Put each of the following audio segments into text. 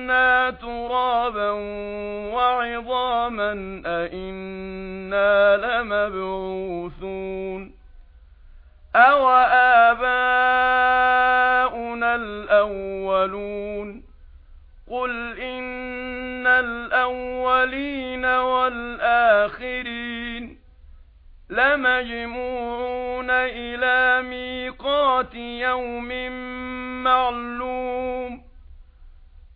كُنَّا تُرَابًا وَعِظَامًا أَإِنَّا لَمَبْعُوثُونَ. أَوَ آبَاؤُنَا الْأَوَّلُونَ؟ قُلْ إِنَّ الْأَوَّلِينَ وَالْآخِرِينَ. لَمَجْمُوعُونَ إِلَى مِيقَاتِ يَوْمٍ مَّعْلُومٍ.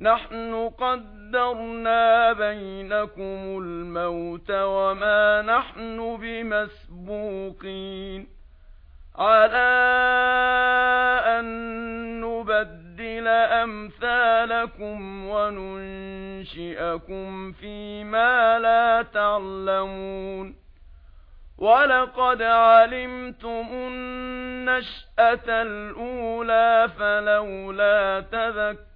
نحن قدرنا بينكم الموت وما نحن بمسبوقين. على أن نبدل أمثالكم وننشئكم فيما لا تعلمون. وَلَقَدْ عَلِمْتُمُ النَّشْأَةَ الْأُولَى فَلَوْلَا تَذَكَّرُونَ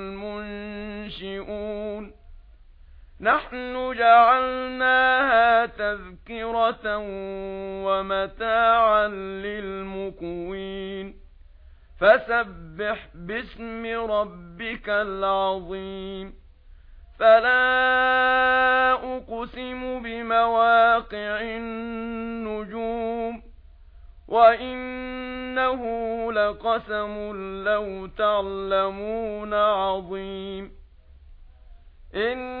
نحن جعلناها تذكرة ومتاعا للمقوين فسبح باسم ربك العظيم. فلا أقسم بمواقع النجوم. وإنه لقسم لو تعلمون عظيم. إن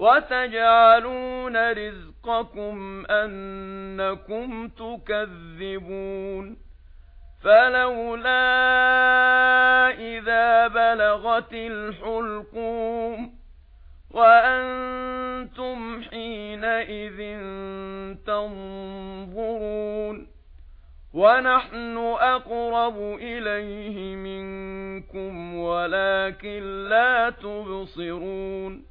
وَتَجْعَلُونَ رِزْقَكُمْ أَنَّكُمْ تُكَذِّبُونَ فَلَوْلَا إِذَا بَلَغَتِ الْحُلْقُومَ وَأَنْتُمْ حِينَئِذٍ تَنْظُرُونَ وَنَحْنُ أَقْرَبُ إِلَيْهِ مِنْكُمْ وَلَكِنْ لَا تُبْصِرُونَ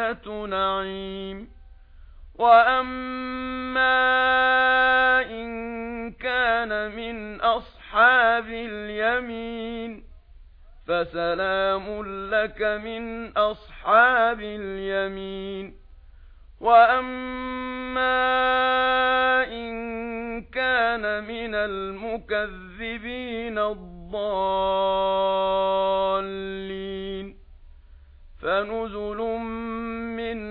جَنَّةُ نَعِيمٍ. وَأَمَّا إِن كَانَ مِنْ أَصْحَابِ الْيَمِينِ فَسَلَامٌ لَّكَ مِنْ أَصْحَابِ الْيَمِينِ. وَأَمَّا إِن كَانَ مِنَ الْمُكَذِّبِينَ الضَّالِّينَ. فَنُزُلٌ